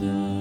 You.